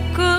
く